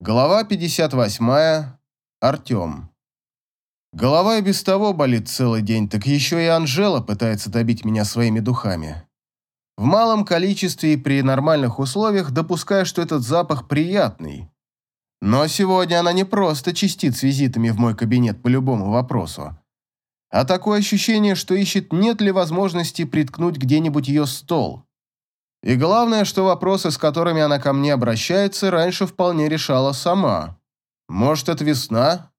Глава 58. Артем. Голова и без того болит целый день, так еще и Анжела пытается добить меня своими духами. В малом количестве и при нормальных условиях допускаю, что этот запах приятный. Но сегодня она не просто чистит с визитами в мой кабинет по любому вопросу, а такое ощущение, что ищет, нет ли возможности приткнуть где-нибудь ее стол. И главное, что вопросы, с которыми она ко мне обращается, раньше вполне решала сама. Может, это весна?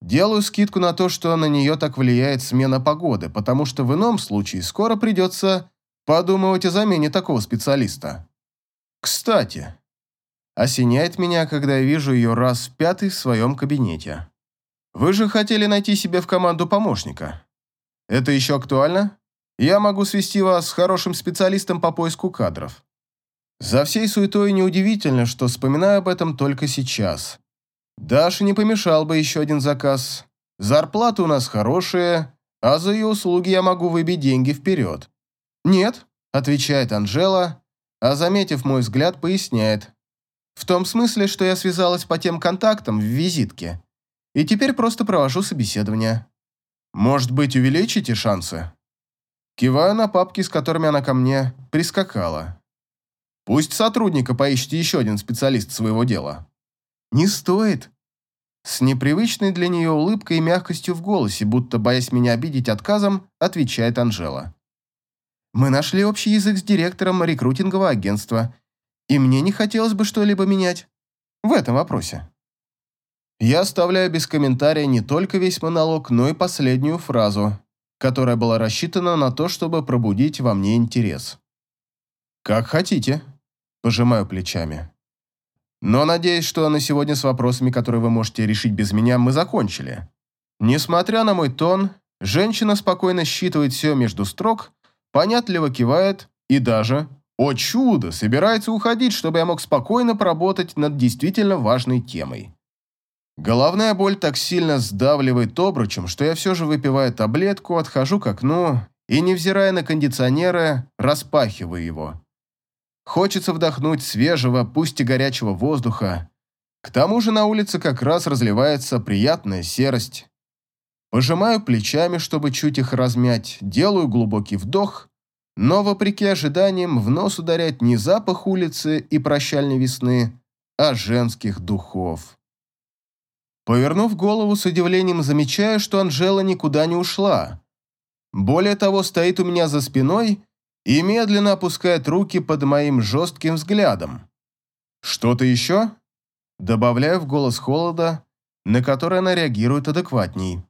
Делаю скидку на то, что на нее так влияет смена погоды, потому что в ином случае скоро придется подумывать о замене такого специалиста. Кстати, осеняет меня, когда я вижу ее раз в пятый в своем кабинете. Вы же хотели найти себе в команду помощника. Это еще актуально? Я могу свести вас с хорошим специалистом по поиску кадров. За всей суетой неудивительно, что вспоминаю об этом только сейчас. Даше не помешал бы еще один заказ. Зарплата у нас хорошая, а за ее услуги я могу выбить деньги вперед. «Нет», — отвечает Анжела, а, заметив мой взгляд, поясняет. «В том смысле, что я связалась по тем контактам в визитке, и теперь просто провожу собеседование». «Может быть, увеличите шансы?» Киваю на папки, с которыми она ко мне прискакала. Пусть сотрудника поищет еще один специалист своего дела. Не стоит. С непривычной для нее улыбкой и мягкостью в голосе, будто боясь меня обидеть отказом, отвечает Анжела. Мы нашли общий язык с директором рекрутингового агентства, и мне не хотелось бы что-либо менять в этом вопросе. Я оставляю без комментария не только весь монолог, но и последнюю фразу, которая была рассчитана на то, чтобы пробудить во мне интерес. «Как хотите», – пожимаю плечами. «Но надеюсь, что на сегодня с вопросами, которые вы можете решить без меня, мы закончили. Несмотря на мой тон, женщина спокойно считывает все между строк, понятливо кивает и даже, о чудо, собирается уходить, чтобы я мог спокойно поработать над действительно важной темой. Головная боль так сильно сдавливает обручем, что я все же выпиваю таблетку, отхожу к окну и, невзирая на кондиционеры, распахиваю его. Хочется вдохнуть свежего, пусть и горячего воздуха. К тому же на улице как раз разливается приятная серость. Пожимаю плечами, чтобы чуть их размять, делаю глубокий вдох, но, вопреки ожиданиям, в нос ударяет не запах улицы и прощальной весны, а женских духов. Повернув голову, с удивлением замечаю, что Анжела никуда не ушла. Более того, стоит у меня за спиной и медленно опускает руки под моим жестким взглядом. «Что-то еще?» Добавляю в голос холода, на который она реагирует адекватней.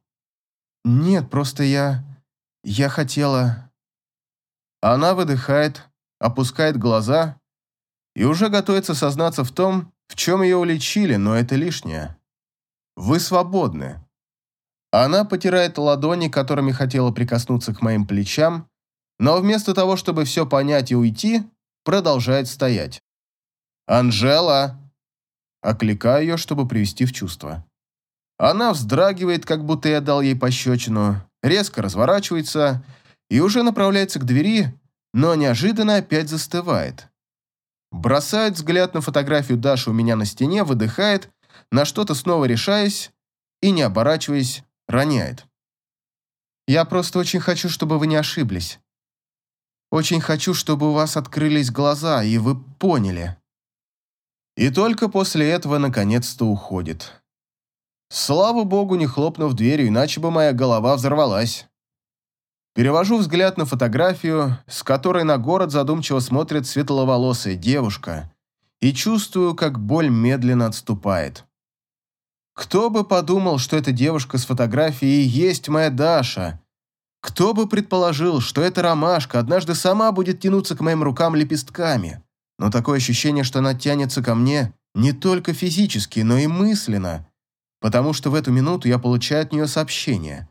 «Нет, просто я... я хотела...» Она выдыхает, опускает глаза и уже готовится сознаться в том, в чем ее уличили, но это лишнее. Вы свободны». Она потирает ладони, которыми хотела прикоснуться к моим плечам, но вместо того, чтобы все понять и уйти, продолжает стоять. «Анжела!» Окликаю ее, чтобы привести в чувство. Она вздрагивает, как будто я дал ей пощечину, резко разворачивается и уже направляется к двери, но неожиданно опять застывает. Бросает взгляд на фотографию Даши у меня на стене, выдыхает на что-то снова решаясь и, не оборачиваясь, роняет. «Я просто очень хочу, чтобы вы не ошиблись. Очень хочу, чтобы у вас открылись глаза, и вы поняли». И только после этого наконец-то уходит. Слава богу, не хлопнув дверью, иначе бы моя голова взорвалась. Перевожу взгляд на фотографию, с которой на город задумчиво смотрит светловолосая девушка, и чувствую, как боль медленно отступает. Кто бы подумал, что эта девушка с фотографией есть моя Даша? Кто бы предположил, что эта ромашка однажды сама будет тянуться к моим рукам лепестками? Но такое ощущение, что она тянется ко мне не только физически, но и мысленно, потому что в эту минуту я получаю от нее сообщение.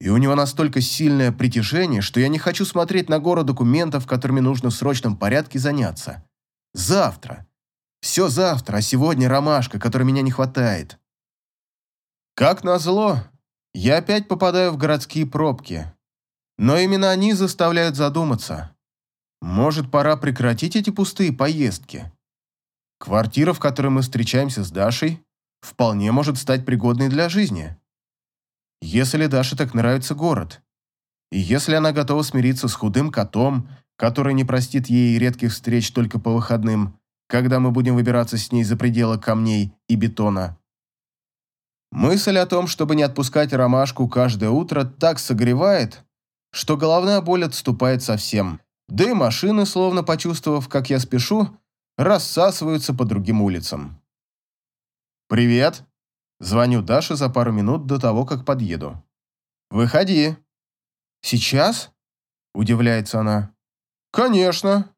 И у него настолько сильное притяжение, что я не хочу смотреть на гору документов, которыми нужно в срочном порядке заняться. Завтра. Все завтра, а сегодня ромашка, которой меня не хватает. Как назло, я опять попадаю в городские пробки. Но именно они заставляют задуматься. Может, пора прекратить эти пустые поездки? Квартира, в которой мы встречаемся с Дашей, вполне может стать пригодной для жизни. Если Даше так нравится город, и если она готова смириться с худым котом, который не простит ей редких встреч только по выходным, когда мы будем выбираться с ней за пределы камней и бетона. Мысль о том, чтобы не отпускать ромашку каждое утро, так согревает, что головная боль отступает совсем. Да и машины, словно почувствовав, как я спешу, рассасываются по другим улицам. «Привет!» Звоню Даше за пару минут до того, как подъеду. «Выходи». «Сейчас?» Удивляется она. «Конечно».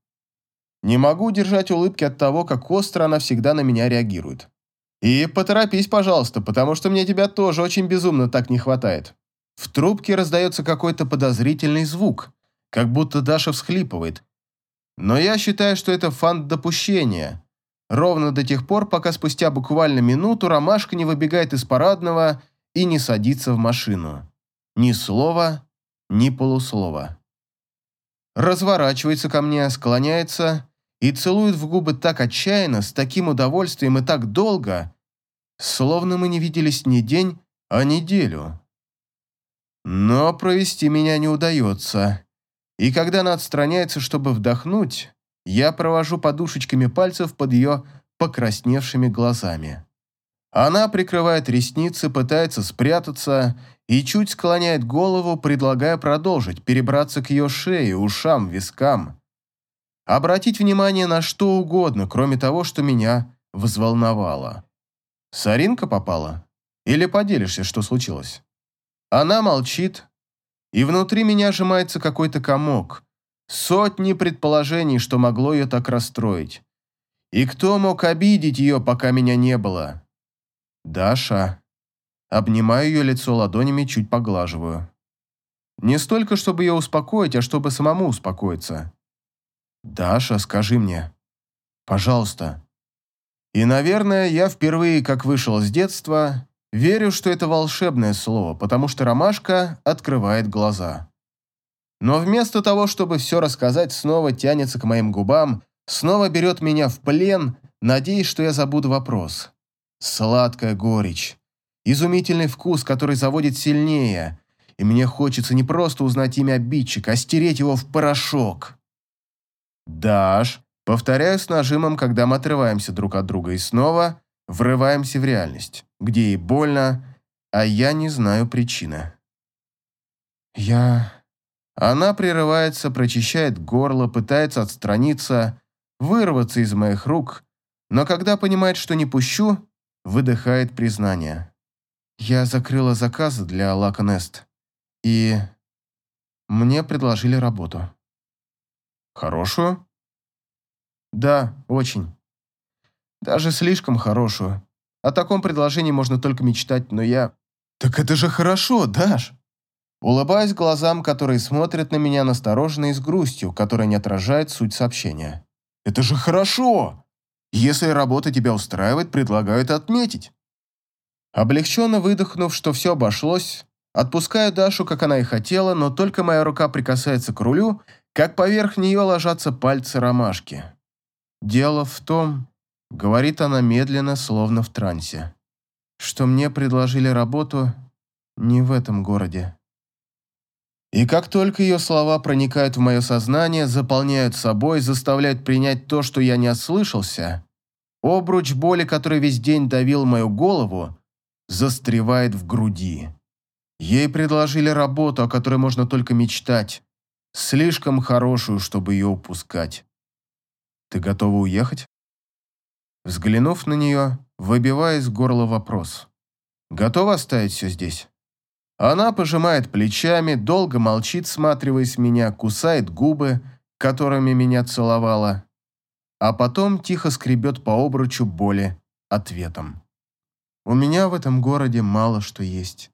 Не могу держать улыбки от того, как остро она всегда на меня реагирует. И поторопись, пожалуйста, потому что мне тебя тоже очень безумно так не хватает. В трубке раздается какой-то подозрительный звук, как будто Даша всхлипывает. Но я считаю, что это фант допущения. Ровно до тех пор, пока спустя буквально минуту Ромашка не выбегает из парадного и не садится в машину. Ни слова, ни полуслова. Разворачивается ко мне, склоняется и целует в губы так отчаянно, с таким удовольствием и так долго, словно мы не виделись не день, а неделю. Но провести меня не удается. И когда она отстраняется, чтобы вдохнуть, я провожу подушечками пальцев под ее покрасневшими глазами. Она прикрывает ресницы, пытается спрятаться и чуть склоняет голову, предлагая продолжить, перебраться к ее шее, ушам, вискам. Обратить внимание на что угодно, кроме того, что меня взволновало. Саринка попала? Или поделишься, что случилось? Она молчит, и внутри меня сжимается какой-то комок. Сотни предположений, что могло ее так расстроить. И кто мог обидеть ее, пока меня не было? Даша. Обнимаю ее лицо ладонями, чуть поглаживаю. Не столько, чтобы ее успокоить, а чтобы самому успокоиться. «Даша, скажи мне. Пожалуйста». И, наверное, я впервые, как вышел с детства, Верю, что это волшебное слово, потому что ромашка открывает глаза. Но вместо того, чтобы все рассказать, снова тянется к моим губам, снова берет меня в плен, надеясь, что я забуду вопрос. Сладкая горечь. Изумительный вкус, который заводит сильнее. И мне хочется не просто узнать имя обидчика, а стереть его в порошок. «Даш», повторяю с нажимом, когда мы отрываемся друг от друга, и снова врываемся в реальность где ей больно, а я не знаю причины. Я... Она прерывается, прочищает горло, пытается отстраниться, вырваться из моих рук, но когда понимает, что не выдыхает признание. Я закрыла заказы для Лаконест, и мне предложили работу. Хорошую? Да, очень. Даже слишком хорошую. О таком предложении можно только мечтать, но я... Так это же хорошо, Даш. Улыбаюсь глазам, которые смотрят на меня настороженно и с грустью, которая не отражает суть сообщения. Это же хорошо! Если работа тебя устраивает, предлагаю это отметить. Облегченно выдохнув, что все обошлось, отпускаю Дашу, как она и хотела, но только моя рука прикасается к рулю, как поверх нее ложатся пальцы ромашки. Дело в том, Говорит она медленно, словно в трансе. Что мне предложили работу не в этом городе. И как только ее слова проникают в мое сознание, заполняют собой, заставляют принять то, что я не ослышался, обруч боли, который весь день давил мою голову, застревает в груди. Ей предложили работу, о которой можно только мечтать, слишком хорошую, чтобы ее упускать. Ты готова уехать? Взглянув на нее, выбивая из горла вопрос. «Готова оставить все здесь?» Она пожимает плечами, долго молчит, сматриваясь меня, кусает губы, которыми меня целовала, а потом тихо скребет по обручу боли ответом. «У меня в этом городе мало что есть.